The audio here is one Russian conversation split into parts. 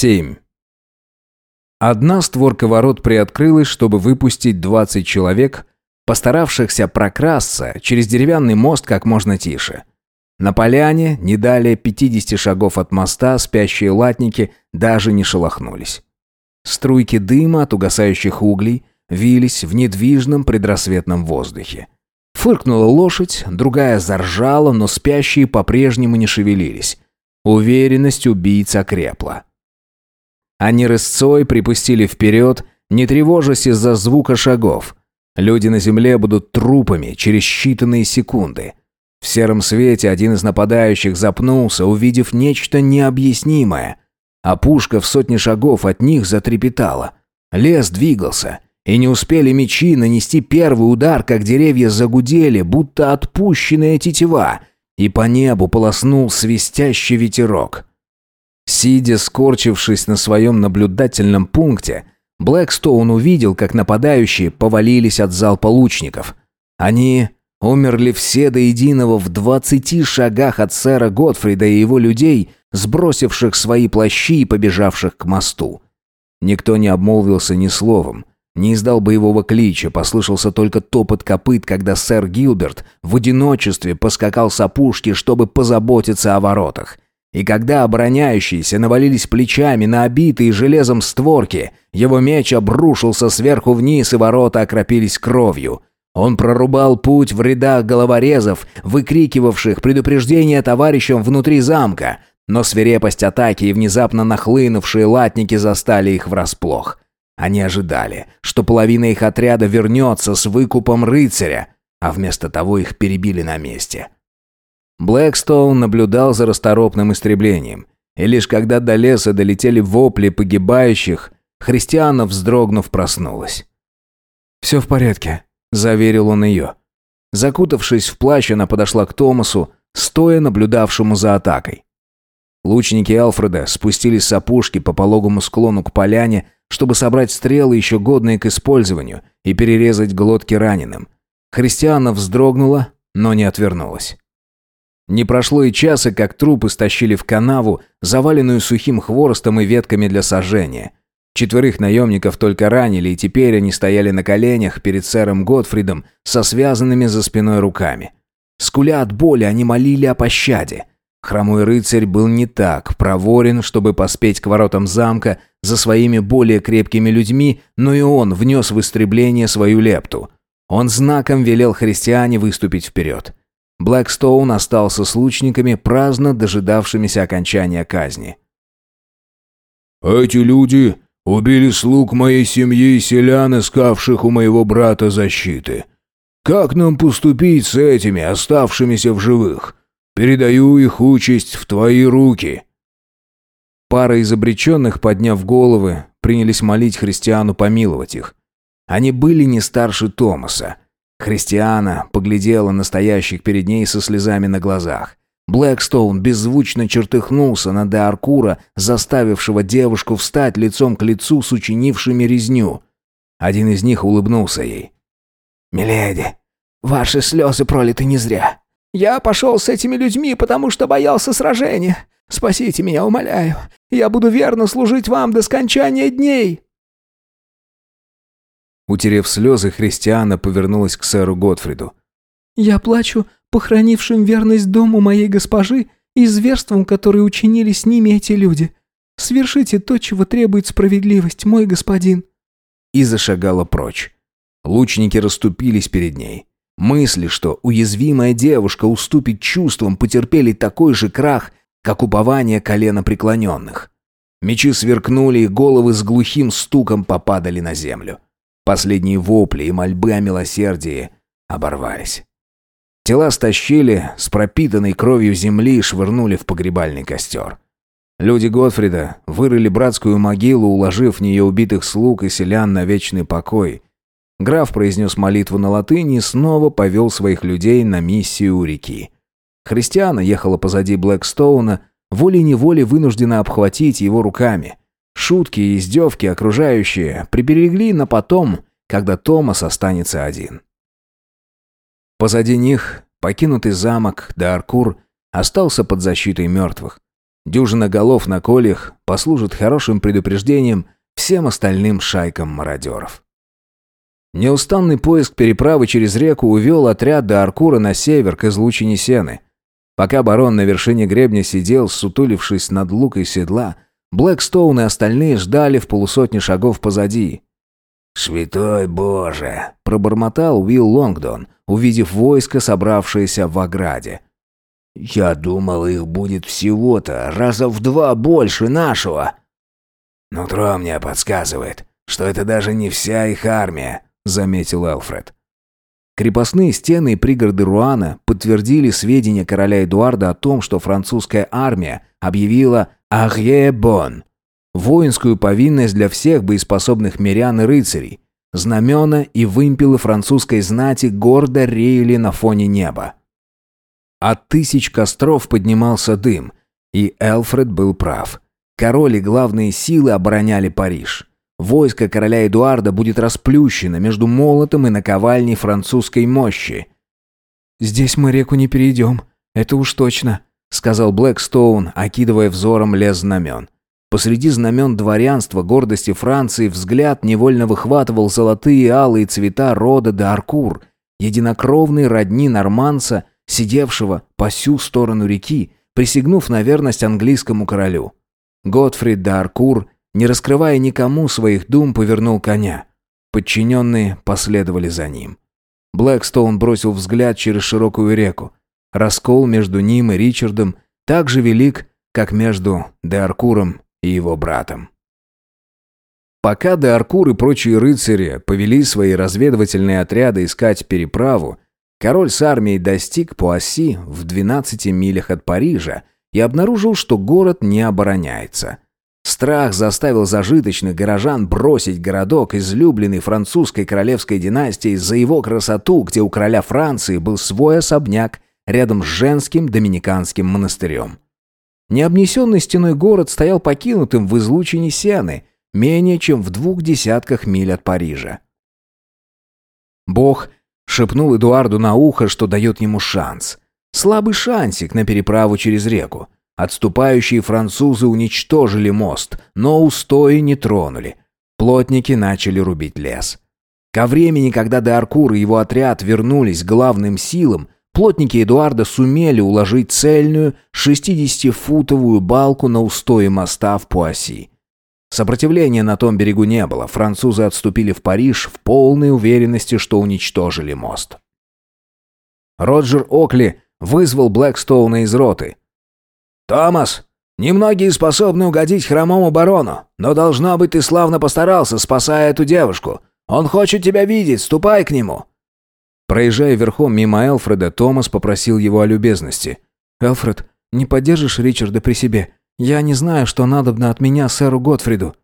7. Одна створка ворот приоткрылась, чтобы выпустить 20 человек, постаравшихся прокрасться через деревянный мост как можно тише. На поляне, не далее 50 шагов от моста, спящие латники даже не шелохнулись. Струйки дыма от угасающих углей вились в недвижном предрассветном воздухе. Фыркнула лошадь, другая заржала, но спящие по-прежнему не шевелились. Уверенность убийц окрепла. Они рысцой припустили вперед, не тревожась из-за звука шагов. Люди на земле будут трупами через считанные секунды. В сером свете один из нападающих запнулся, увидев нечто необъяснимое. А пушка в сотне шагов от них затрепетала. Лес двигался, и не успели мечи нанести первый удар, как деревья загудели, будто отпущенная тетива, и по небу полоснул свистящий ветерок. Сидя, скорчившись на своем наблюдательном пункте, Блэкстоун увидел, как нападающие повалились от залпа лучников. Они умерли все до единого в двадцати шагах от сэра Готфрида и его людей, сбросивших свои плащи и побежавших к мосту. Никто не обмолвился ни словом, не издал боевого клича, послышался только топот копыт, когда сэр Гилберт в одиночестве поскакал с опушки, чтобы позаботиться о воротах – и когда обороняющиеся навалились плечами на обитые железом створки, его меч обрушился сверху вниз, и ворота окропились кровью. Он прорубал путь в рядах головорезов, выкрикивавших предупреждение товарищам внутри замка, но свирепость атаки и внезапно нахлынувшие латники застали их врасплох. Они ожидали, что половина их отряда вернется с выкупом рыцаря, а вместо того их перебили на месте. Блэкстоун наблюдал за расторопным истреблением. И лишь когда до леса долетели вопли погибающих, Христиана, вздрогнув, проснулась. «Все в порядке», — заверил он ее. Закутавшись в плащ, она подошла к Томасу, стоя наблюдавшему за атакой. Лучники Алфреда спустились с опушки по пологому склону к поляне, чтобы собрать стрелы, еще годные к использованию, и перерезать глотки раненым. Христиана вздрогнула, но не отвернулась. Не прошло и часа, как трупы стащили в канаву, заваленную сухим хворостом и ветками для сожжения. Четверых наемников только ранили, и теперь они стояли на коленях перед сэром Готфридом со связанными за спиной руками. Скуля от боли, они молили о пощаде. Хромой рыцарь был не так проворен, чтобы поспеть к воротам замка за своими более крепкими людьми, но и он внес в истребление свою лепту. Он знаком велел христиане выступить вперед. Блэкстоун остался с лучниками, праздно дожидавшимися окончания казни. «Эти люди убили слуг моей семьи и селян, искавших у моего брата защиты. Как нам поступить с этими, оставшимися в живых? Передаю их участь в твои руки». Пара из обреченных, подняв головы, принялись молить христиану помиловать их. Они были не старше Томаса, Христиана поглядела на стоящих перед ней со слезами на глазах. Блэкстоун беззвучно чертыхнулся на Деаркура, заставившего девушку встать лицом к лицу с учинившими резню. Один из них улыбнулся ей. «Миледи, ваши слезы пролиты не зря. Я пошел с этими людьми, потому что боялся сражения. Спасите меня, умоляю. Я буду верно служить вам до скончания дней». Утерев слезы, Христиана повернулась к сэру Готфриду. «Я плачу похоронившим верность дому моей госпожи и зверством, которое учинили с ними эти люди. Свершите то, чего требует справедливость, мой господин». И зашагала прочь. Лучники расступились перед ней. Мысли, что уязвимая девушка уступит чувствам, потерпели такой же крах, как упование колена преклоненных. Мечи сверкнули, и головы с глухим стуком попадали на землю. Последние вопли и мольбы о милосердии оборвались. Тела стащили с пропитанной кровью земли и швырнули в погребальный костер. Люди Готфрида вырыли братскую могилу, уложив в нее убитых слуг и селян на вечный покой. Граф произнес молитву на латыни и снова повел своих людей на миссию у реки. Христиана ехала позади Блэкстоуна, волей-неволей вынуждена обхватить его руками. Шутки и издевки окружающие приберегли на потом, когда Томас останется один. Позади них покинутый замок Дааркур остался под защитой мертвых. Дюжина голов на кольях послужит хорошим предупреждением всем остальным шайкам мародеров. Неустанный поиск переправы через реку увел отряд до Аркура на север к излучине Сены. Пока барон на вершине гребня сидел, сутулившись над лукой седла, Блэкстоун и остальные ждали в полусотни шагов позади. «Святой Боже!» – пробормотал Уилл Лонгдон, увидев войско, собравшееся в ограде. «Я думал, их будет всего-то раза в два больше нашего». «Нутро мне подсказывает, что это даже не вся их армия», — заметил Элфред. Крепостные стены и пригороды Руана подтвердили сведения короля Эдуарда о том, что французская армия объявила «Арье-Бон» — воинскую повинность для всех боеспособных мирян и рыцарей. Знамена и вымпелы французской знати гордо реяли на фоне неба. От тысяч костров поднимался дым, и Элфред был прав. Король и главные силы обороняли Париж. Войско короля Эдуарда будет расплющено между молотом и наковальней французской мощи. «Здесь мы реку не перейдем, это уж точно», — сказал Блэкстоун, окидывая взором лес знамен. Посреди знамен дворянства, гордости Франции, взгляд невольно выхватывал золотые и алые цвета рода де Аркур, единокровной родни норманца сидевшего по сю сторону реки, присягнув на верность английскому королю. Готфрид де Аркур, не раскрывая никому своих дум, повернул коня. Подчиненные последовали за ним. Блэкстоун бросил взгляд через широкую реку. Раскол между ним и Ричардом так же велик, как между де и его братом. Пока де и прочие рыцари повели свои разведывательные отряды искать переправу, Король с армией достиг Пуасси в 12 милях от Парижа и обнаружил, что город не обороняется. Страх заставил зажиточных горожан бросить городок, излюбленный французской королевской династией, за его красоту, где у короля Франции был свой особняк рядом с женским доминиканским монастырем. Необнесенный стеной город стоял покинутым в излучине Сены, менее чем в двух десятках миль от Парижа. Бог – Шепнул Эдуарду на ухо, что дает ему шанс. Слабый шансик на переправу через реку. Отступающие французы уничтожили мост, но устои не тронули. Плотники начали рубить лес. Ко времени, когда Деаркур и его отряд вернулись главным силам, плотники Эдуарда сумели уложить цельную 60-футовую балку на устое моста в Пуасси. Сопротивления на том берегу не было. Французы отступили в Париж в полной уверенности, что уничтожили мост. Роджер Окли вызвал Блэкстоуна из роты. «Томас, немногие способны угодить хромому барону, но должно быть ты славно постарался, спасая эту девушку. Он хочет тебя видеть, ступай к нему». Проезжая верхом мимо Элфреда, Томас попросил его о любезности. «Элфред, не поддержишь Ричарда при себе? Я не знаю, что надобно от меня сэру Готфриду».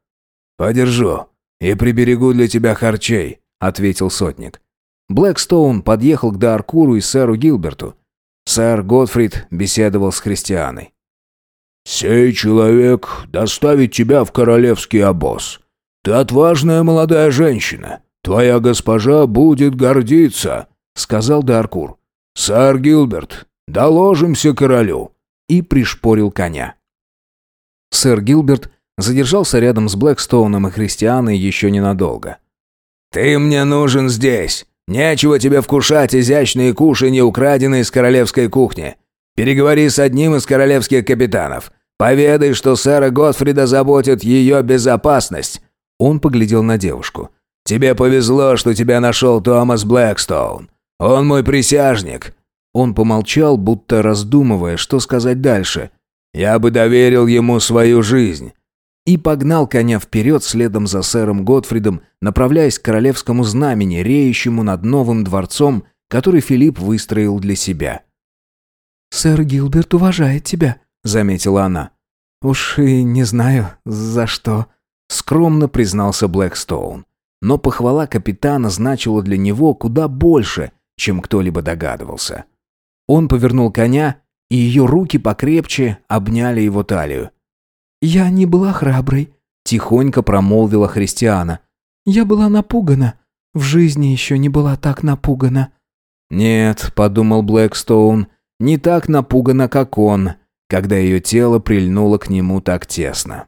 «Подержу и приберегу для тебя харчей», — ответил сотник. Блэкстоун подъехал к Даркуру и сэру Гилберту. Сэр Готфрид беседовал с христианой. «Сей человек доставит тебя в королевский обоз. Ты отважная молодая женщина. Твоя госпожа будет гордиться», — сказал Даркур. «Сэр Гилберт, доложимся королю». И пришпорил коня. Сэр Гилберт задержался рядом с Блэкстоуном и Христианой еще ненадолго. «Ты мне нужен здесь. Нечего тебе вкушать изящные кушанья, украденные из королевской кухни. Переговори с одним из королевских капитанов. Поведай, что сэра Готфрида заботит ее безопасность». Он поглядел на девушку. «Тебе повезло, что тебя нашел Томас Блэкстоун. Он мой присяжник». Он помолчал, будто раздумывая, что сказать дальше, я бы доверил ему свою жизнь». И погнал коня вперед следом за сэром Готфридом, направляясь к королевскому знамени, реющему над новым дворцом, который Филипп выстроил для себя. «Сэр Гилберт уважает тебя», — заметила она. «Уж и не знаю, за что», — скромно признался Блэкстоун. Но похвала капитана значила для него куда больше, чем кто-либо догадывался. Он повернул коня и ее руки покрепче обняли его талию. «Я не была храброй», — тихонько промолвила Христиана. «Я была напугана. В жизни еще не была так напугана». «Нет», — подумал Блэкстоун, — «не так напугана, как он. когда ее тело прильнуло к нему так тесно.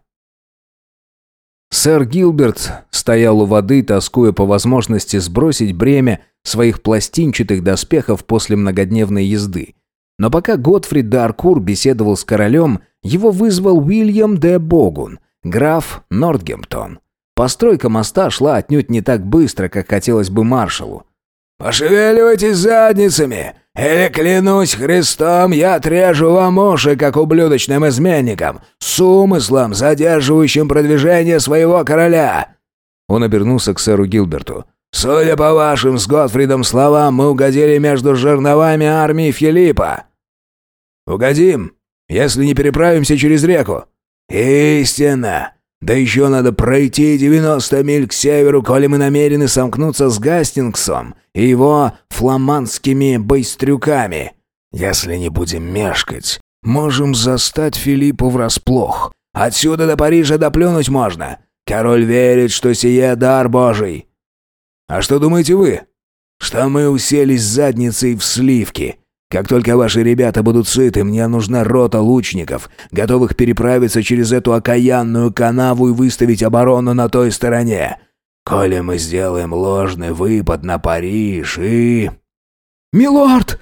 Сэр Гилберт стоял у воды, тоскуя по возможности сбросить бремя своих пластинчатых доспехов после многодневной езды. Но пока Готфрид де Аркур беседовал с королем, его вызвал Уильям де Богун, граф Нортгемптон. Постройка моста шла отнюдь не так быстро, как хотелось бы маршалу. «Пошевеливайтесь задницами, или, клянусь Христом, я отрежу вам уши, как ублюдочным изменникам, с умыслом, задерживающим продвижение своего короля!» Он обернулся к сэру Гилберту. «Судя по вашим с Готфридом словам, мы угодили между жерновами армии Филиппа». «Угодим, если не переправимся через реку». «Истинно! Да еще надо пройти 90 миль к северу, коли мы намерены сомкнуться с Гастингсом и его фламандскими бойстрюками. Если не будем мешкать, можем застать Филиппа врасплох. Отсюда до Парижа доплюнуть можно. Король верит, что сие дар божий. А что думаете вы? Что мы уселись задницей в сливки, как только ваши ребята будут сыты, мне нужна рота лучников, готовых переправиться через эту окаянную канаву и выставить оборону на той стороне. Коли мы сделаем ложный выпад на Париж и...» «Милорд!»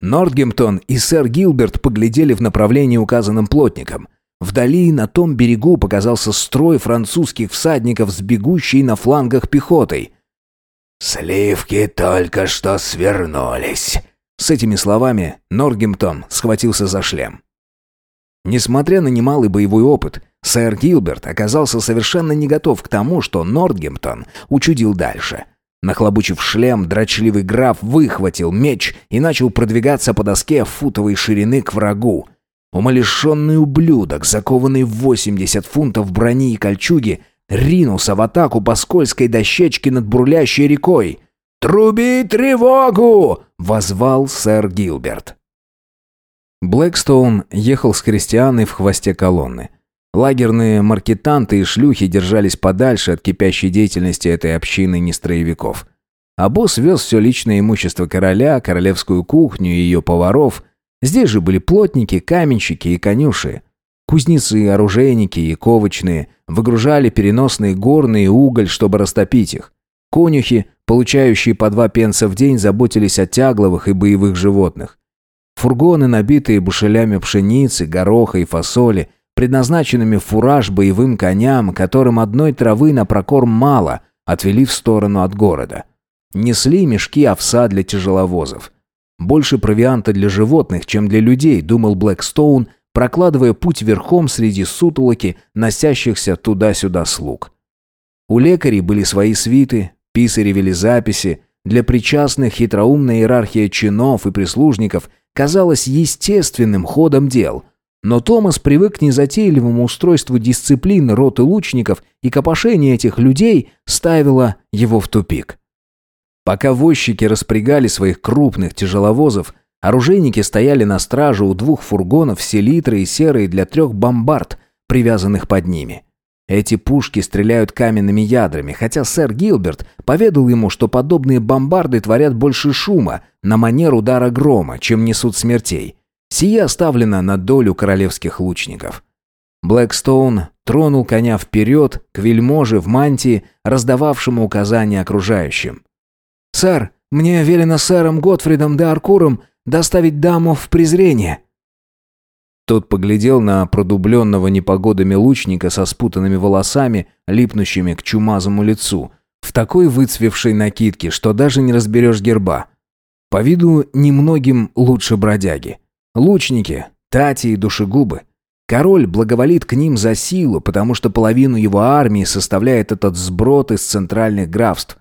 Нортгемптон и сэр Гилберт поглядели в направлении, указанном плотником. Вдали, на том берегу, показался строй французских всадников с бегущей на флангах пехотой. «Сливки только что свернулись», с этими словами Норгемптон схватился за шлем. Несмотря на немалый боевой опыт, сэр Гилберт оказался совершенно не готов к тому, что Нортгемптон учудил дальше. Нахлобучив шлем, дрочливый граф выхватил меч и начал продвигаться по доске футовой ширины к врагу. Умалишенный ублюдок, закованный в 80 фунтов брони и кольчуги, ринулся в атаку по скользкой дощечке над бурлящей рекой. «Труби тревогу!» — возвал сэр Гилберт. Блэкстоун ехал с христианой в хвосте колонны. Лагерные маркетанты и шлюхи держались подальше от кипящей деятельности этой общины нестроевиков. А босс вез все личное имущество короля, королевскую кухню и ее поваров. Здесь же были плотники, каменщики и конюши. Кузнецы, оружейники и ковочные выгружали переносные горные уголь, чтобы растопить их. Конюхи, получающие по два пенса в день, заботились о тягловых и боевых животных. Фургоны, набитые бушелями пшеницы, гороха и фасоли, предназначенными в фураж боевым коням, которым одной травы на прокорм мало, отвели в сторону от города. Несли мешки овса для тяжеловозов. Больше провианта для животных, чем для людей, думал Блэкстоун, прокладывая путь верхом среди сутолоки, носящихся туда-сюда слуг. У лекарей были свои свиты, Писари вели записи. Для причастных хитроумная иерархия чинов и прислужников казалась естественным ходом дел. Но Томас привык к незатейливому устройству дисциплины роты лучников, и копошение этих людей ставило его в тупик. Пока возчики распрягали своих крупных тяжеловозов, оружейники стояли на страже у двух фургонов селитры и серые для трех бомбард, привязанных под ними. Эти пушки стреляют каменными ядрами, хотя сэр Гилберт поведал ему, что подобные бомбарды творят больше шума на манер удара грома, чем несут смертей. Сие оставлено на долю королевских лучников. Блэкстоун тронул коня вперед к вельможе в мантии, раздававшему указания окружающим. «Сэр, мне велено сэром Готфридом де Аркуром доставить даму в презрение». Тот поглядел на продубленного непогодами лучника со спутанными волосами, липнущими к чумазому лицу, в такой выцвевшей накидке, что даже не разберешь герба. По виду немногим лучше бродяги. Лучники, тати и душегубы. Король благоволит к ним за силу, потому что половину его армии составляет этот сброд из центральных графств.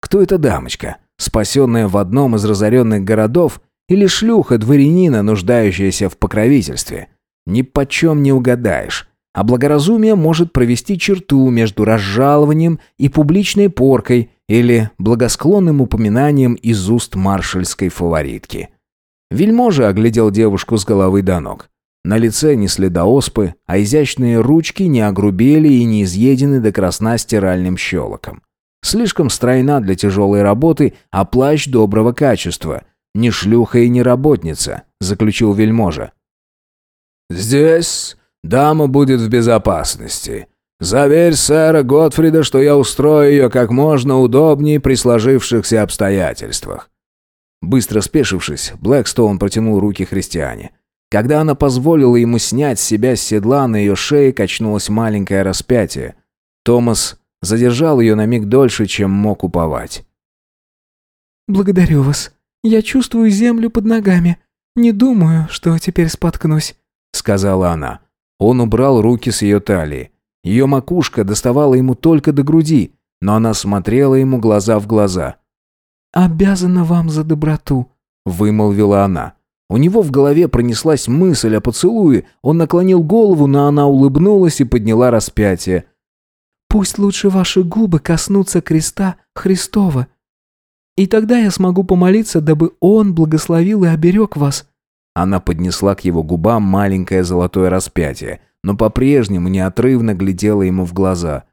Кто эта дамочка, спасенная в одном из разоренных городов или шлюха дворянина, нуждающаяся в покровительстве. Ни почем не угадаешь. А благоразумие может провести черту между разжалованием и публичной поркой или благосклонным упоминанием из уст маршальской фаворитки. Вельможа оглядел девушку с головы до ног. На лице ни следа оспы, а изящные ручки не огрубели и не изъедены до красна стиральным щелоком. Слишком стройна для тяжелой работы, а плащ доброго качества – «Не шлюха и не работница», — заключил вельможа. Здесь дама будет в безопасности. Заверь сэра Готфрида, что я устрою ее как можно удобнее при сложившихся обстоятельствах». Быстро спешившись, Блэкстоун протянул руки христиане. Когда она позволила ему снять с себя с седла, на ее шее качнулось маленькое распятие. Томас задержал ее на миг дольше, чем мог уповать. «Благодарю вас. Я чувствую землю под ногами. Не думаю, что теперь споткнусь», — сказала она. Он убрал руки с ее талии. Ее макушка доставала ему только до груди, но она смотрела ему глаза в глаза. «Обязана вам за доброту», — вымолвила она. У него в голове пронеслась мысль о поцелуе. Он наклонил голову, но она улыбнулась и подняла распятие. «Пусть лучше ваши губы коснутся креста Христова. И тогда я смогу помолиться, дабы Он благословил и оберег вас». Она поднесла к его губам маленькое золотое распятие, но по-прежнему неотрывно глядела ему в глаза.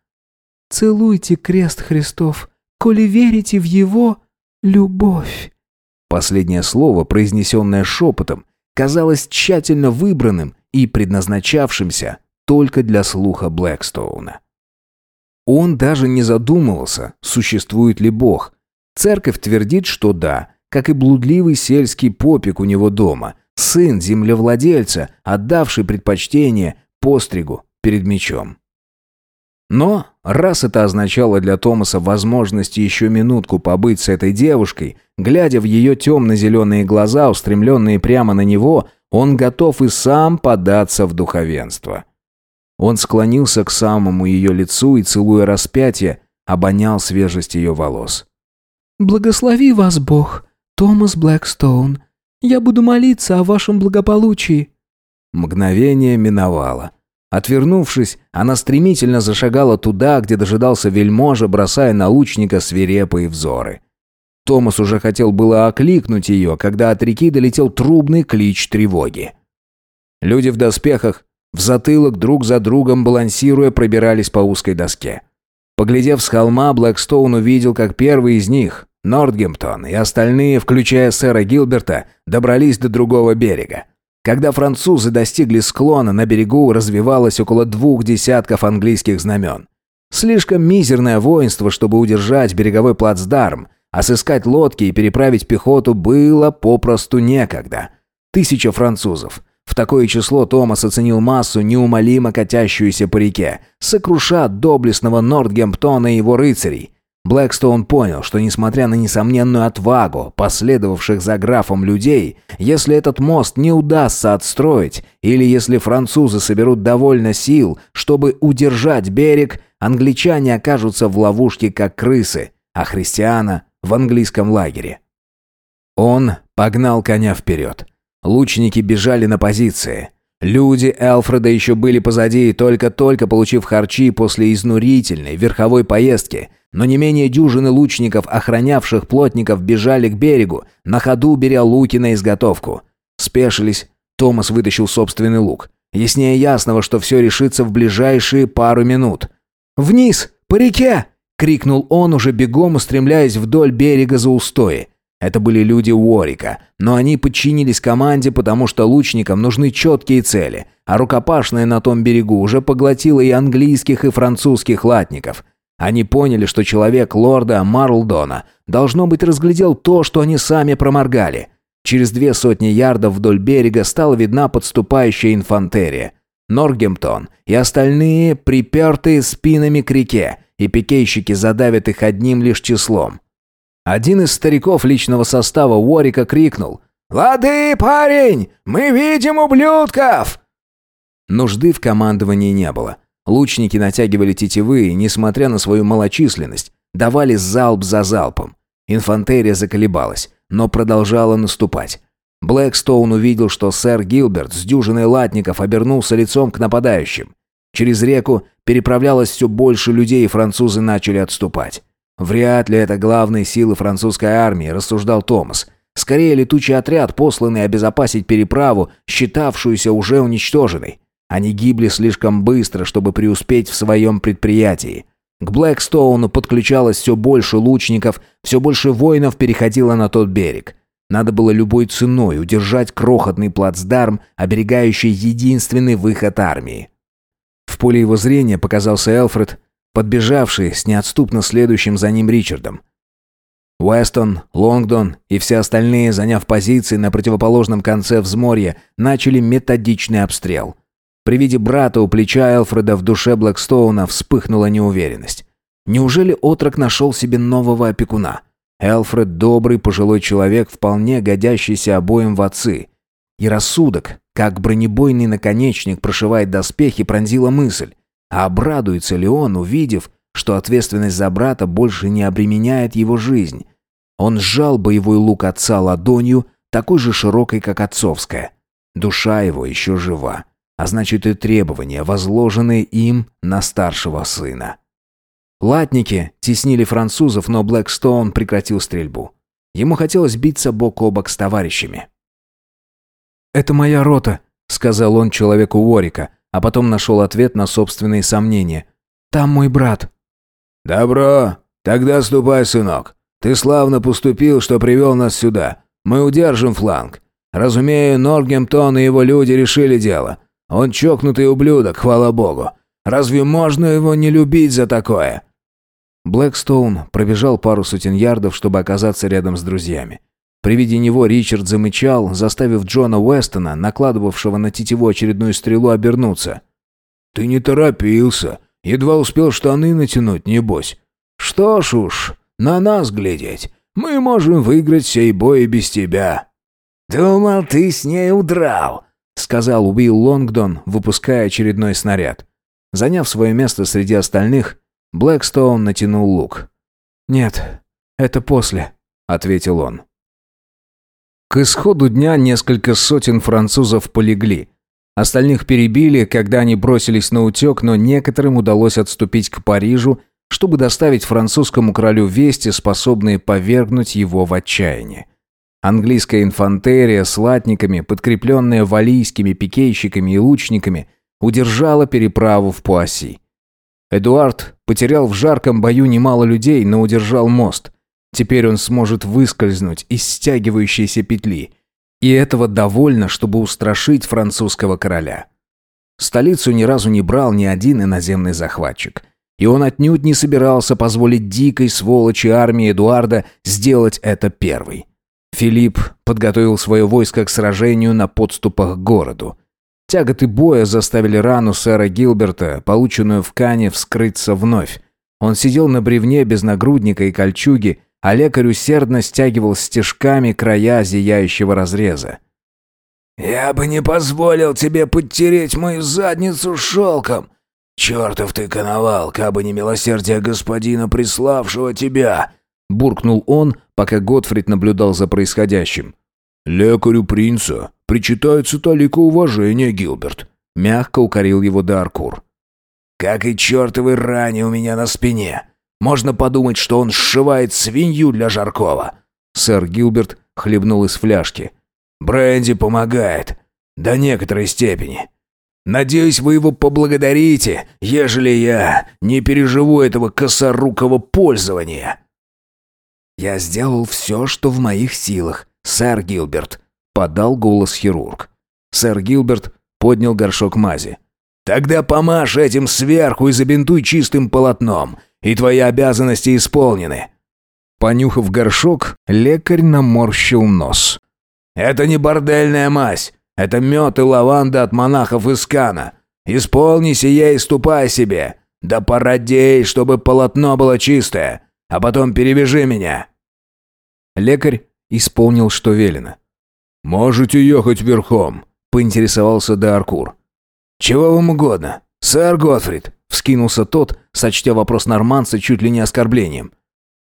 «Целуйте крест Христов, коли верите в Его любовь». Последнее слово, произнесенное шепотом, казалось тщательно выбранным и предназначавшимся только для слуха Блэкстоуна. Он даже не задумывался, существует ли Бог. Церковь твердит, что да, как и блудливый сельский попик у него дома, сын землевладельца, отдавший предпочтение постригу перед мечом. Но раз это означало для Томаса возможность еще минутку побыть с этой девушкой, глядя в ее темно-зеленые глаза, устремленные прямо на него, он готов и сам податься в духовенство. Он склонился к самому ее лицу и, целуя распятие, обонял свежесть ее волос. «Благослови вас Бог, Томас Блэкстоун. Я буду молиться о вашем благополучии». Мгновение миновало. Отвернувшись, она стремительно зашагала туда, где дожидался вельможа, бросая на лучника свирепые взоры. Томас уже хотел было окликнуть ее, когда от реки долетел трубный клич тревоги. Люди в доспехах, в затылок друг за другом балансируя, пробирались по узкой доске. Поглядев с холма, Блэкстоун увидел, как первый из них, Нортгемптон и остальные, включая сэра Гилберта, добрались до другого берега. Когда французы достигли склона, на берегу развивалось около двух десятков английских знамен. Слишком мизерное воинство, чтобы удержать береговой плацдарм, а сыскать лодки и переправить пехоту было попросту некогда. Тысяча французов. В такое число Томас оценил массу, неумолимо катящуюся по реке, сокруша доблестного Нортгемптона и его рыцарей. Блэкстоун понял, что несмотря на несомненную отвагу последовавших за графом людей, если этот мост не удастся отстроить, или если французы соберут довольно сил, чтобы удержать берег, англичане окажутся в ловушке как крысы, а христиана в английском лагере. Он погнал коня вперед. Лучники бежали на позиции. Люди Элфреда еще были позади, только-только получив харчи после изнурительной верховой поездки – но не менее дюжины лучников, охранявших плотников, бежали к берегу, на ходу беря луки на изготовку. Спешились, Томас вытащил собственный лук. Яснее ясного, что все решится в ближайшие пару минут. «Вниз! По реке!» — крикнул он, уже бегом устремляясь вдоль берега за устои. Это были люди Уорика, но они подчинились команде, потому что лучникам нужны четкие цели, а рукопашная на том берегу уже поглотила и английских, и французских латников. Они поняли, что человек лорда Марлдона должно быть разглядел то, что они сами проморгали. Через две сотни ярдов вдоль берега стала видна подступающая инфантерия. Норгемптон и остальные припертые спинами к реке, и пикейщики задавят их одним лишь числом. Один из стариков личного состава Уорика крикнул «Лады, парень! Мы видим ублюдков!» Нужды в командовании не было. Лучники натягивали тетивы и, несмотря на свою малочисленность, давали залп за залпом. Инфантерия заколебалась, но продолжала наступать. Блэкстоун увидел, что сэр Гилберт с дюжиной латников обернулся лицом к нападающим. Через реку переправлялось все больше людей, и французы начали отступать. Вряд ли это главные силы французской армии, рассуждал Томас. Скорее летучий отряд, посланный обезопасить переправу, считавшуюся уже уничтоженной. Они гибли слишком быстро, чтобы преуспеть в своем предприятии. К Блэкстоуну подключалось все больше лучников, все больше воинов переходило на тот берег. Надо было любой ценой удержать крохотный плацдарм, оберегающий единственный выход армии. В поле его зрения показался Элфред, подбежавший с неотступно следующим за ним Ричардом. Уэстон, Лонгдон и все остальные, заняв позиции на противоположном конце взморья, начали методичный обстрел. При виде брата у плеча Элфреда в душе Блэкстоуна вспыхнула неуверенность. Неужели отрок нашел себе нового опекуна? Элфред – добрый пожилой человек, вполне годящийся обоим в отцы. И рассудок, как бронебойный наконечник прошивает доспехи, пронзила мысль. А обрадуется ли он, увидев, что ответственность за брата больше не обременяет его жизнь? Он сжал боевой лук отца ладонью, такой же широкой, как отцовская. Душа его еще жива, а значит и требования, возложенные им на старшего сына. Латники теснили французов, но Блэкстоун прекратил стрельбу. Ему хотелось биться бок о бок с товарищами. «Это моя рота», — сказал он человеку Уорика, а потом нашел ответ на собственные сомнения. «Там мой брат». «Добро. Тогда ступай, сынок. Ты славно поступил, что привел нас сюда. Мы удержим фланг. Разумею, Норгемтон и его люди решили дело. Он чокнутый ублюдок, хвала богу. Разве можно его не любить за такое?» Блэкстоун пробежал пару сотен ярдов, чтобы оказаться рядом с друзьями. При виде него Ричард замычал, заставив Джона Уэстона, накладывавшего на тетиву очередную стрелу, обернуться. «Ты не торопился. Едва успел штаны натянуть, небось. Что ж уж, на нас глядеть. Мы можем выиграть сей бой без тебя». «Думал, ты с ней удрал», — сказал Уилл Лонгдон, выпуская очередной снаряд. Заняв свое место среди остальных, Блэкстоун натянул лук. «Нет, это после», — ответил он. К исходу дня несколько сотен французов полегли. Остальных перебили, когда они бросились на утек, но некоторым удалось отступить к Парижу, чтобы доставить французскому королю вести, способные повергнуть его в отчаяние. Английская инфантерия с латниками, подкрепленная валийскими пикейщиками и лучниками, удержала переправу в Пуасси. Эдуард потерял в жарком бою немало людей, но удержал мост. Теперь он сможет выскользнуть из стягивающейся петли. И этого довольно, чтобы устрашить французского короля. Столицу ни разу не брал ни один иноземный захватчик. И он отнюдь не собирался позволить дикой сволочи армии Эдуарда сделать это первой. Филипп подготовил свое войско к сражению на подступах к городу. Тяготы боя заставили рану сэра Гилберта, полученную в Кане, вскрыться вновь. Он сидел на бревне без нагрудника и кольчуги, а лекарь усердно стягивал стежками края зияющего разреза. «Я бы не позволил тебе подтереть мою задницу шелком. Чертов ты коновал, кабы не милосердие господина, приславшего тебя!» Буркнул он, пока Готфрид наблюдал за происходящим. «Лекарю принца причитается толика уважения, Гилберт», — мягко укорил его Даркур. «Как и чертовы ране у меня на спине. Можно подумать, что он сшивает свинью для Жаркова». Сэр Гилберт хлебнул из фляжки. Бренди помогает. До некоторой степени. Надеюсь, вы его поблагодарите, ежели я не переживу этого косорукого пользования». «Я сделал все, что в моих силах, сэр Гилберт», — подал голос хирург. Сэр Гилберт поднял горшок мази. «Тогда помажь этим сверху и забинтуй чистым полотном и твои обязанности исполнены». Понюхав горшок, лекарь наморщил нос. «Это не бордельная мазь. Это мед и лаванда от монахов из Кана. Исполни сие и ступай себе. Да породей, чтобы полотно было чистое. А потом перевяжи меня». Лекарь исполнил, что велено. «Можете ехать верхом», — поинтересовался Даркур. «Чего вам угодно, сэр Готфрид?» Вскинулся тот, сочтя вопрос норманца чуть ли не оскорблением.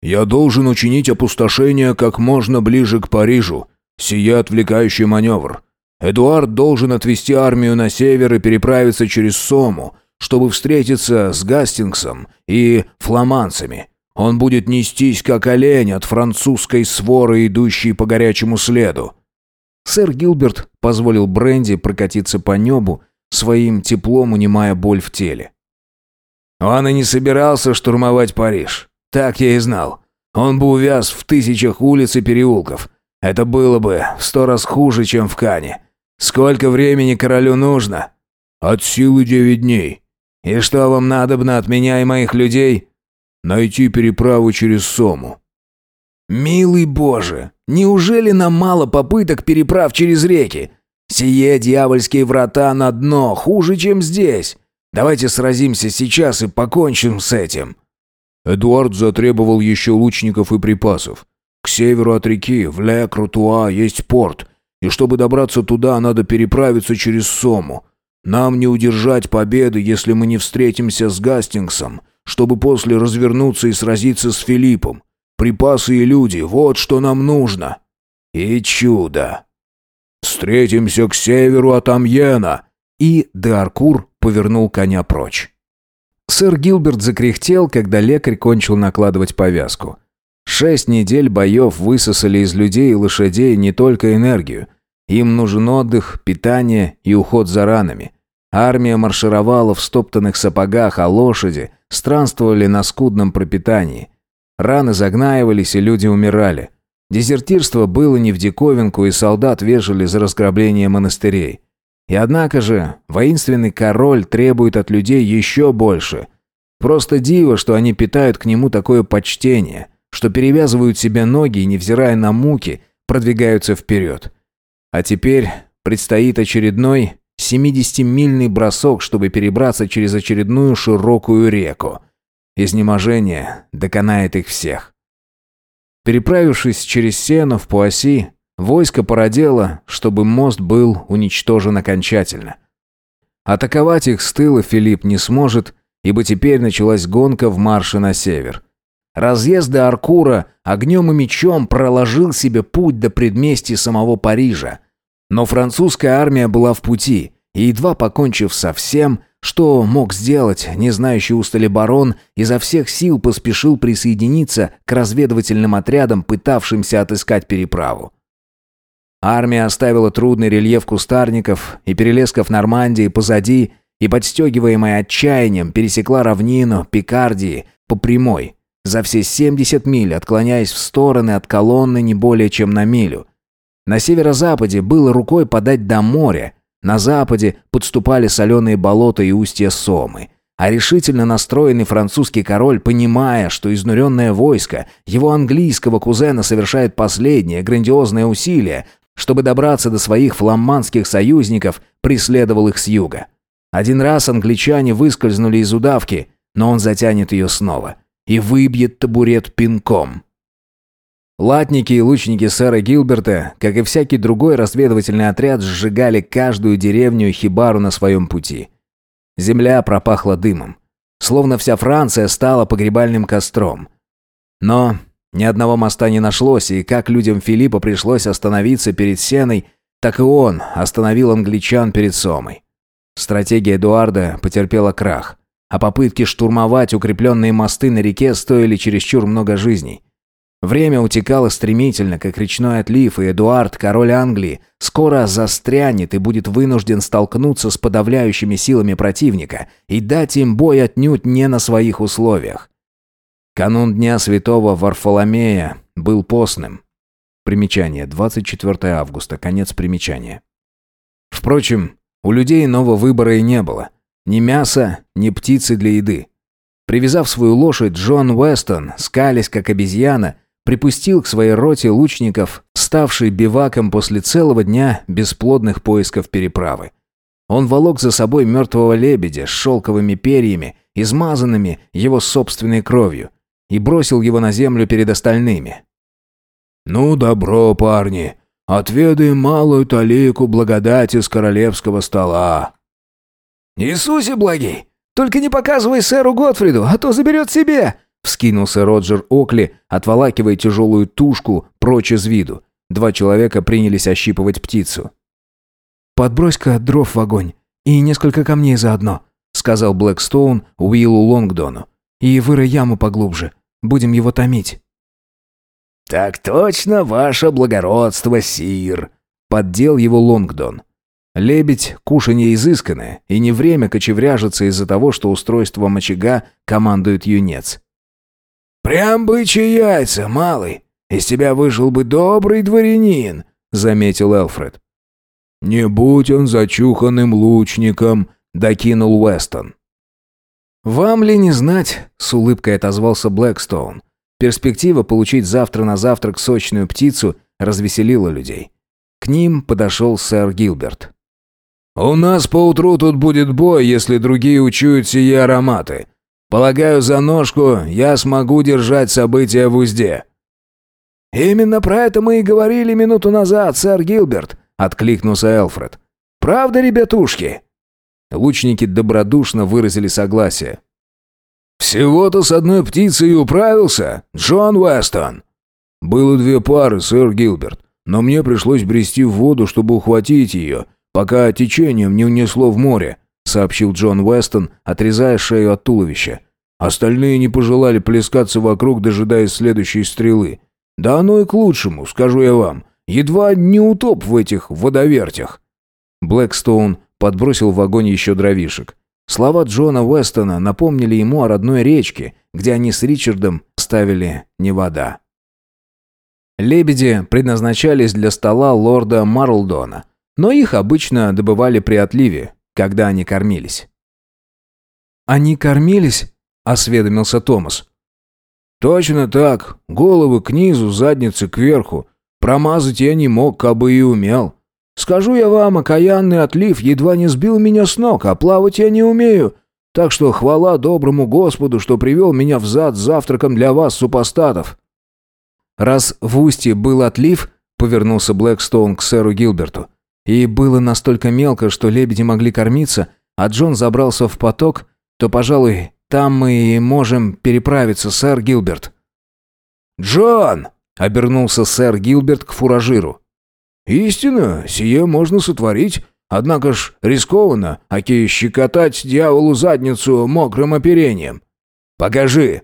«Я должен учинить опустошение как можно ближе к Парижу. Сие отвлекающий маневр. Эдуард должен отвести армию на север и переправиться через Сому, чтобы встретиться с Гастингсом и фламандцами. Он будет нестись, как олень от французской своры, идущей по горячему следу». Сэр Гилберт позволил Бренди прокатиться по небу, своим теплом унимая боль в теле. Он и не собирался штурмовать Париж. Так я и знал. Он бы увяз в тысячах улиц и переулков. Это было бы в сто раз хуже, чем в Кане. Сколько времени королю нужно?» «От силы девять дней». «И что вам надобно от меня и моих людей?» «Найти переправу через Сому». «Милый Боже, неужели нам мало попыток переправ через реки? Сие дьявольские врата на дно, хуже, чем здесь. Давайте сразимся сейчас и покончим с этим». Эдуард затребовал еще лучников и припасов. К северу от реки, в Ле-Крутуа, есть порт, и чтобы добраться туда, надо переправиться через Сому. Нам не удержать победы, если мы не встретимся с Гастингсом, чтобы после развернуться и сразиться с Филиппом. Припасы и люди — вот что нам нужно. И чудо. Встретимся к северу от Амьена. И Деаркур повернул коня прочь. Сэр Гилберт закряхтел, когда лекарь кончил накладывать повязку. Шесть недель боев высосали из людей и лошадей не только энергию. Им нужен отдых, питание и уход за ранами. Армия маршировала в стоптанных сапогах, а лошади странствовали на скудном пропитании. Раны загнаивались, и люди умирали. Дезертирство было не в диковинку, и солдат вешали за разграбление монастырей. И однако же воинственный король требует от людей еще больше. Просто диво, что они питают к нему такое почтение, что перевязывают себе ноги и, невзирая на муки, продвигаются вперед. А теперь предстоит очередной 70-мильный бросок, чтобы перебраться через очередную широкую реку. Изнеможение доконает их всех. Переправившись через Сену в Пуаси, Войско породело, чтобы мост был уничтожен окончательно. Атаковать их с тыла Филипп не сможет, ибо теперь началась гонка в марше на север. Разъезд до Аркура огнем и мечом проложил себе путь до предместья самого Парижа. Но французская армия была в пути, и едва покончив со всем, что мог сделать не знающий устали барон, изо всех сил поспешил присоединиться к разведывательным отрядам, пытавшимся отыскать переправу. Армия оставила трудный рельеф кустарников и перелесков Нормандии позади и, подстегиваемая отчаянием, пересекла равнину Пикардии по прямой, за все 70 миль, отклоняясь в стороны от колонны не более чем на милю. На северо-западе было рукой подать до моря, на западе подступали соленые болота и устья Сомы. А решительно настроенный французский король, понимая, что изнуренное войско его английского кузена совершает последнее грандиозное усилие, чтобы добраться до своих фламандских союзников, преследовал их с юга. Один раз англичане выскользнули из удавки, но он затянет ее снова и выбьет табурет пинком. Латники и лучники сэра Гилберта, как и всякий другой разведывательный отряд, сжигали каждую деревню и хибару на своем пути. Земля пропахла дымом. Словно вся Франция стала погребальным костром. Но ни одного моста не нашлось, и как людям Филиппа пришлось остановиться перед Сеной, так и он остановил англичан перед Сомой. Стратегия Эдуарда потерпела крах, а попытки штурмовать укрепленные мосты на реке стоили чересчур много жизней. Время утекало стремительно, как речной отлив, и Эдуард, король Англии, скоро застрянет и будет вынужден столкнуться с подавляющими силами противника и дать им бой отнюдь не на своих условиях. Канун Дня Святого Варфоломея был постным. Примечание. 24 августа. Конец примечания. Впрочем, у людей иного выбора и не было. Ни мяса, ни птицы для еды. Привязав свою лошадь, Джон Уэстон, скались как обезьяна, припустил к своей роте лучников, ставшей биваком после целого дня бесплодных поисков переправы. Он волок за собой мертвого лебедя с шелковыми перьями, измазанными его собственной кровью, и бросил его на землю перед остальными. «Ну, добро, парни, отведаем малую талику благодати с королевского стола». «Иисусе благий, только не показывай сэру Готфриду, а то заберет себе!» Вскинулся Роджер Окли, отволакивая тяжелую тушку прочь из виду. Два человека принялись ощипывать птицу. «Подбрось-ка дров в огонь и несколько камней заодно», сказал Блэкстоун Уиллу Лонгдону. И вырой яму поглубже. Будем его томить». «Так точно, ваше благородство, сир!» — поддел его Лонгдон. Лебедь — кушанье изысканное, и не время кочевряжиться из-за того, что устройством очага командует юнец. «Прям бычьи яйца, малый. из тебя вышел бы добрый дворянин», — заметил Элфред. «Не будь он зачуханным лучником», — докинул Уэстон. «Вам ли не знать?» — с улыбкой отозвался Блэкстоун. Перспектива получить завтра на завтрак сочную птицу развеселила людей. К ним подошел сэр Гилберт. «У нас поутру тут будет бой, если другие учуют сие ароматы. Полагаю, за ножку я смогу держать события в узде». «Именно про это мы и говорили минуту назад, сэр Гилберт», — откликнулся Элфред. «Правда, ребятушки?» Лучники добродушно выразили согласие. «Всего-то с одной птицей и управился, Джон Уэстон!» «Было две пары, сэр Гилберт, но мне пришлось брести в воду, чтобы ухватить ее, пока течением не унесло в море», сообщил Джон Уэстон, отрезая шею от туловища. «Остальные не пожелали плескаться вокруг, дожидаясь следующей стрелы. Да оно и к лучшему, скажу я вам. Едва не утоп в этих водовертях». Блэкстоун подбросил в огонь еще дровишек. Слова Джона Уэстона напомнили ему о родной речке, где они с Ричардом ставили не вода. Лебеди предназначались для стола лорда Марлдона, но их обычно добывали при отливе, когда они кормились. «Они кормились?» – осведомился Томас. «Точно так. Головы к низу, задницы кверху. Промазать я не мог, кабы и умел. Скажу я вам, окаянный отлив едва не сбил меня с ног, а плавать я не умею. Так что хвала доброму Господу, что привел меня в зад завтраком для вас, супостатов». «Раз в устье был отлив», — повернулся Блэкстоун к сэру Гилберту, «и было настолько мелко, что лебеди могли кормиться, а Джон забрался в поток, то, пожалуй, там мы и можем переправиться, сэр Гилберт». «Джон!» — обернулся сэр Гилберт к фуражиру. «Истинно, сие можно сотворить, однако ж рискованно, аки щекотать дьяволу задницу мокрым оперением. Покажи!»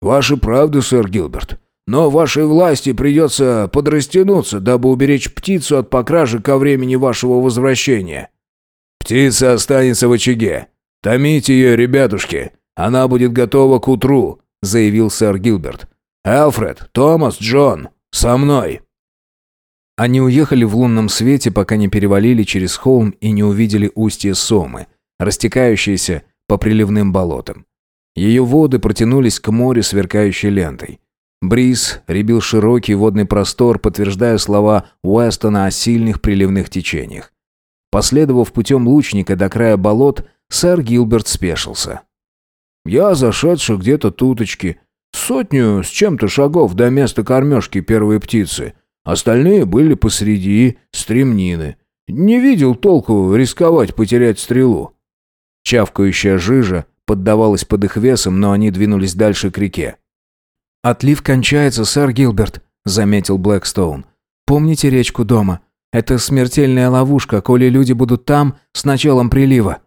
«Ваша правда, сэр Гилберт, но вашей власти придется подрастянуться, дабы уберечь птицу от покражи ко времени вашего возвращения». «Птица останется в очаге. Томите ее, ребятушки. Она будет готова к утру», — заявил сэр Гилберт. «Элфред, Томас, Джон, со мной!» Они уехали в лунном свете, пока не перевалили через холм и не увидели устье Сомы, растекающееся по приливным болотам. Ее воды протянулись к морю сверкающей лентой. Бриз ребил широкий водный простор, подтверждая слова Уэстона о сильных приливных течениях. Последовав путем лучника до края болот, сэр Гилберт спешился. «Я зашедший где-то туточки. Сотню с чем-то шагов до места кормежки первой птицы. Остальные были посреди стремнины. Не видел толку рисковать потерять стрелу. Чавкающая жижа поддавалась под их весом, но они двинулись дальше к реке. «Отлив кончается, сэр Гилберт», — заметил Блэкстоун. «Помните речку дома? Это смертельная ловушка, коли люди будут там с началом прилива».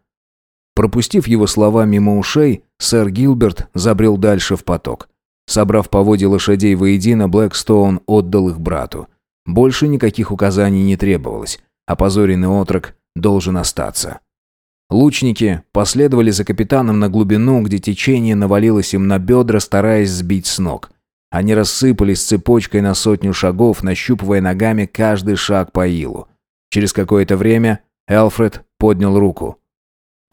Пропустив его слова мимо ушей, сэр Гилберт забрел дальше в поток. Собрав поводья лошадей воедино, Блэкстоун отдал их брату. Больше никаких указаний не требовалось. Опозоренный отрок должен остаться. Лучники последовали за капитаном на глубину, где течение навалилось им на бедра, стараясь сбить с ног. Они рассыпались цепочкой на сотню шагов, нащупывая ногами каждый шаг по илу. Через какое-то время Элфред поднял руку.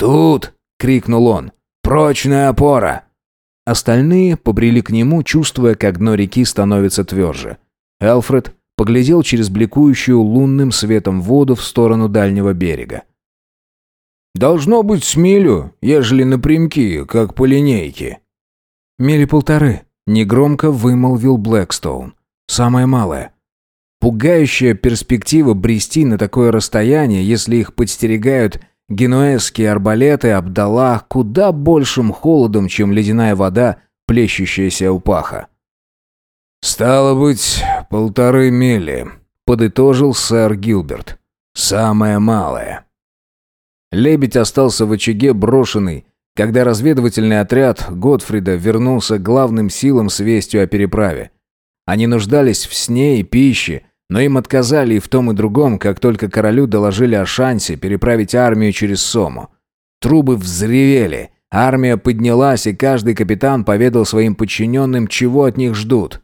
«Тут!» — крикнул он. «Прочная опора!» Остальные побрели к нему, чувствуя, как дно реки становится тверже. Элфред поглядел через бликующую лунным светом воду в сторону дальнего берега. «Должно быть с милю, ежели напрямки, как по линейке». «Мили полторы», — негромко вымолвил Блэкстоун. «Самое малое». Пугающая перспектива брести на такое расстояние, если их подстерегают генуэзские арбалеты, обдала куда большим холодом, чем ледяная вода, плещущаяся у паха. «Стало быть, полторы мили», — подытожил сэр Гилберт. «Самое малое». Лебедь остался в очаге брошенный, когда разведывательный отряд Готфрида вернулся главным силам с вестью о переправе. Они нуждались в сне и пище, но им отказали и в том и другом, как только королю доложили о шансе переправить армию через Сому. Трубы взревели, армия поднялась, и каждый капитан поведал своим подчиненным, чего от них ждут.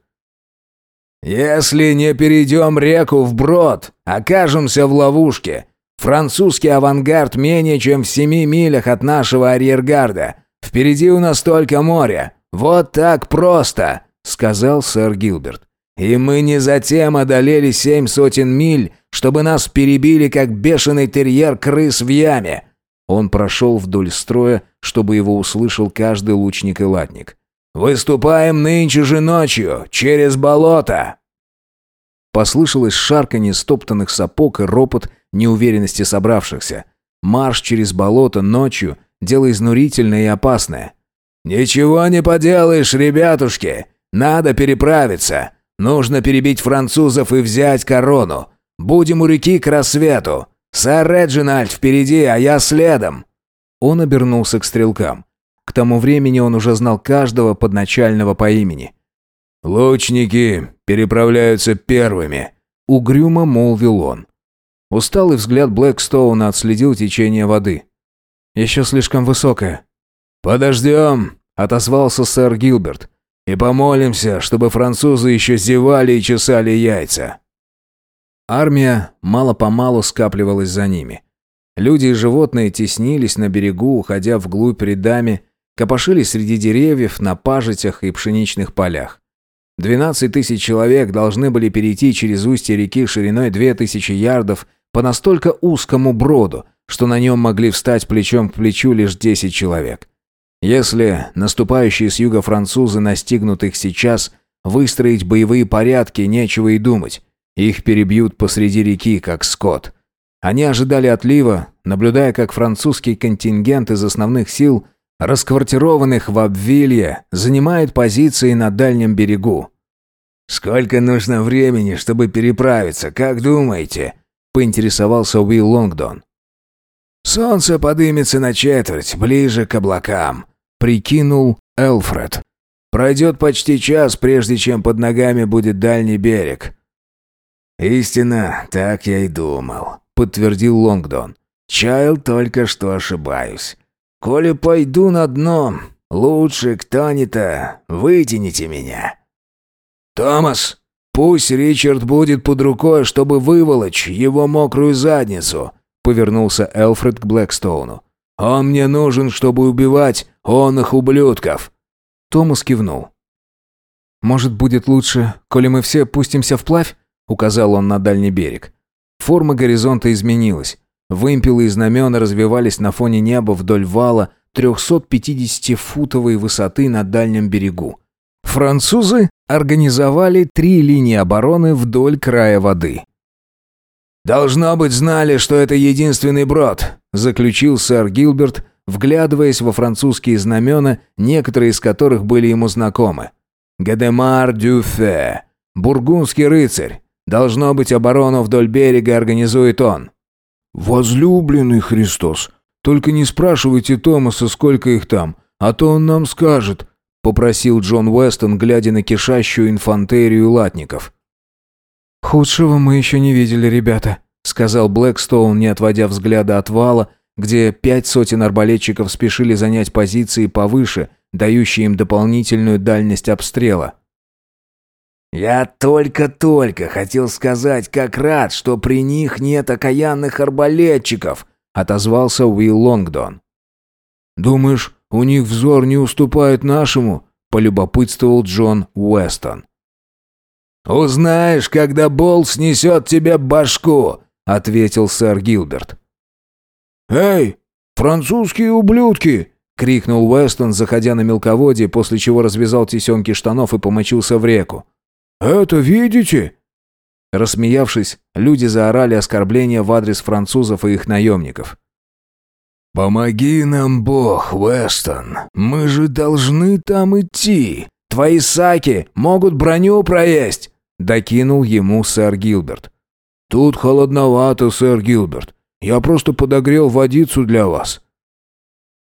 «Если не перейдем реку вброд, окажемся в ловушке. Французский авангард менее чем в семи милях от нашего арьергарда. Впереди у нас только море. Вот так просто», — сказал сэр Гилберт. «И мы не затем одолели семь сотен миль, чтобы нас перебили, как бешеный терьер крыс в яме». Он прошел вдоль строя, чтобы его услышал каждый лучник и латник. «Выступаем нынче же ночью, через болото!» Послышалось шарканье стоптанных сапог и ропот неуверенности собравшихся. Марш через болото ночью – дело изнурительное и опасное. «Ничего не поделаешь, ребятушки! Надо переправиться! Нужно перебить французов и взять корону! Будем у реки к рассвету! Сэр Реджинальд впереди, а я следом!» Он обернулся к стрелкам. К тому времени он уже знал каждого подначального по имени. «Лучники переправляются первыми», — угрюмо молвил он. Усталый взгляд Блэкстоуна отследил течение воды. «Еще слишком высокое». «Подождем», — отозвался сэр Гилберт. «И помолимся, чтобы французы еще зевали и чесали яйца». Армия мало-помалу скапливалась за ними. Люди и животные теснились на берегу, уходя вглубь рядами, копошились среди деревьев, на пажитях и пшеничных полях. 12 тысяч человек должны были перейти через устье реки шириной 2000 ярдов по настолько узкому броду, что на нем могли встать плечом к плечу лишь 10 человек. Если наступающие с юга французы настигнут их сейчас, выстроить боевые порядки нечего и думать. Их перебьют посреди реки, как скот. Они ожидали отлива, наблюдая, как французский контингент из основных сил, расквартированных в Абвилье, занимает позиции на дальнем берегу. «Сколько нужно времени, чтобы переправиться, как думаете?» – поинтересовался Уилл Лонгдон. «Солнце подымется на четверть, ближе к облакам», – прикинул Элфред. «Пройдет почти час, прежде чем под ногами будет дальний берег. «Истинно, так я и думал», — подтвердил Лонгдон. «Чаял только, что ошибаюсь. Коли пойду на дно, лучше кто-то вытяните меня». «Томас, пусть Ричард будет под рукой, чтобы выволочь его мокрую задницу», — повернулся Элфред к Блэкстоуну. «Он мне нужен, чтобы убивать он их ублюдков». Томас кивнул. «Может, будет лучше, коли мы все пустимся вплавь?» указал он на дальний берег. Форма горизонта изменилась. Вымпелы и знамена развивались на фоне неба вдоль вала 350-футовой высоты на дальнем берегу. Французы организовали три линии обороны вдоль края воды. «Должно быть, знали, что это единственный брод», – заключил сэр Гилберт, вглядываясь во французские знамена, некоторые из которых были ему знакомы. «Гадемар Дюфе», «Бургундский рыцарь», Должно быть, оборону вдоль берега организует он». «Возлюбленный Христос, только не спрашивайте Томаса, сколько их там, а то он нам скажет», — попросил Джон Уэстон, глядя на кишащую инфантерию латников. «Худшего мы еще не видели, ребята», — сказал Блэкстоун, не отводя взгляда от вала, где пять сотен арбалетчиков спешили занять позиции повыше, дающие им дополнительную дальность обстрела. «Я только-только хотел сказать, как рад, что при них нет окаянных арбалетчиков», — отозвался Уилл Лонгдон. «Думаешь, у них взор не уступает нашему?» — полюбопытствовал Джон Уэстон. «Узнаешь, когда Бол снесет тебе башку», — ответил сэр Гилберт. «Эй, французские ублюдки!» — крикнул Уэстон, заходя на мелководье, после чего развязал тесемки штанов и помочился в реку. «Это видите?» Рассмеявшись, люди заорали оскорбления в адрес французов и их наемников. «Помоги нам, Бог, Уэстон. Мы же должны там идти. Твои саки могут броню проесть!» Докинул ему сэр Гилберт. «Тут холодновато, сэр Гилберт. Я просто подогрел водицу для вас».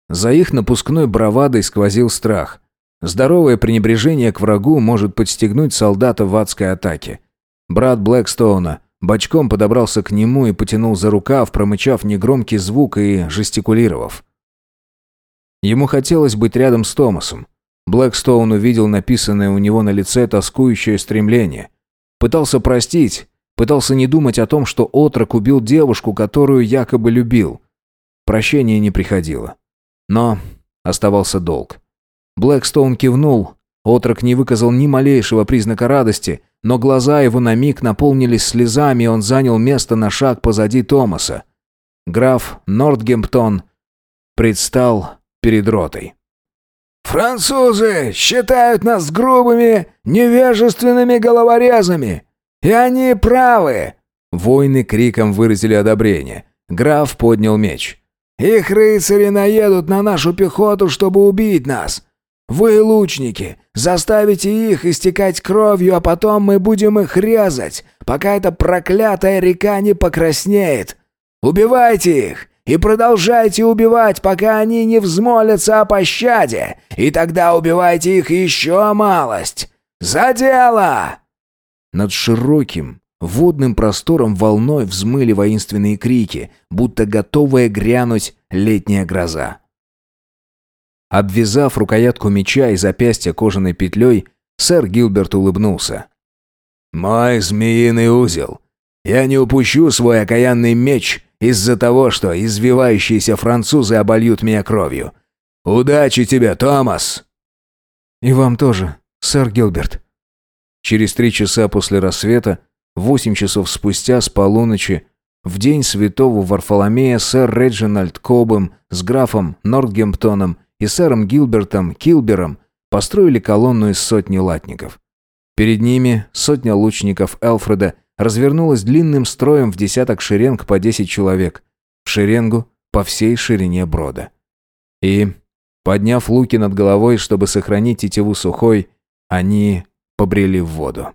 За их напускной бравадой сквозил страх. Здоровое пренебрежение к врагу может подстегнуть солдата в адской атаке. Брат Блэкстоуна бочком подобрался к нему и потянул за рукав, промычав негромкий звук и жестикулировав. Ему хотелось быть рядом с Томасом. Блэкстоун увидел написанное у него на лице тоскующее стремление. Пытался простить, пытался не думать о том, что отрок убил девушку, которую якобы любил. Прощение не приходило. Но оставался долг. Блэкстоун кивнул. Отрок не выказал ни малейшего признака радости, но глаза его на миг наполнились слезами, и он занял место на шаг позади Томаса. Граф Нортгемптон предстал перед ротой. «Французы считают нас грубыми, невежественными головорезами, и они правы!» Воины криком выразили одобрение. Граф поднял меч. «Их рыцари наедут на нашу пехоту, чтобы убить нас. Вы, лучники, заставите их истекать кровью, а потом мы будем их резать, пока эта проклятая река не покраснеет. Убивайте их и продолжайте убивать, пока они не взмолятся о пощаде, и тогда убивайте их еще малость. За дело!» Над широким, водным простором волной взмыли воинственные крики, будто готовая грянуть летняя гроза. Обвязав рукоятку меча и запястье кожаной петлей, сэр Гилберт улыбнулся. «Мой змеиный узел. Я не упущу свой окаянный меч из-за того, что извивающиеся французы обольют меня кровью. Удачи тебе, Томас!» «И вам тоже, сэр Гилберт». Через три часа после рассвета, восемь часов спустя с полуночи, в день святого Варфоломея сэр Реджинальд Кобом с графом Нортгемптоном и сэром Гилбертом Килбером построили колонну из сотни латников. Перед ними сотня лучников Элфреда развернулась длинным строем в десяток шеренг по десять человек, в шеренгу по всей ширине брода. И, подняв луки над головой, чтобы сохранить тетиву сухой, они побрели в воду.